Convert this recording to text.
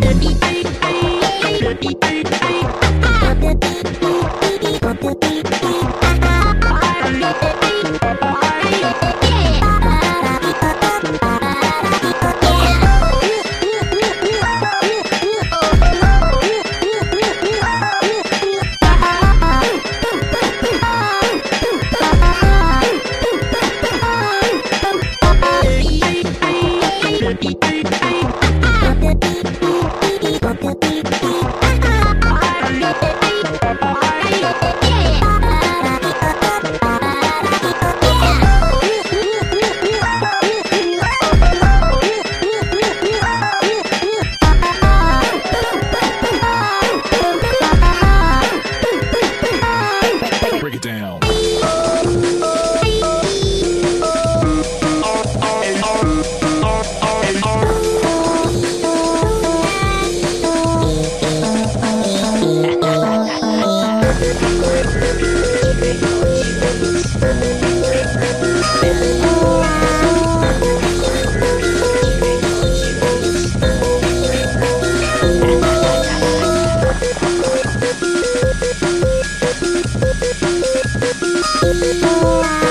Dirty down. Música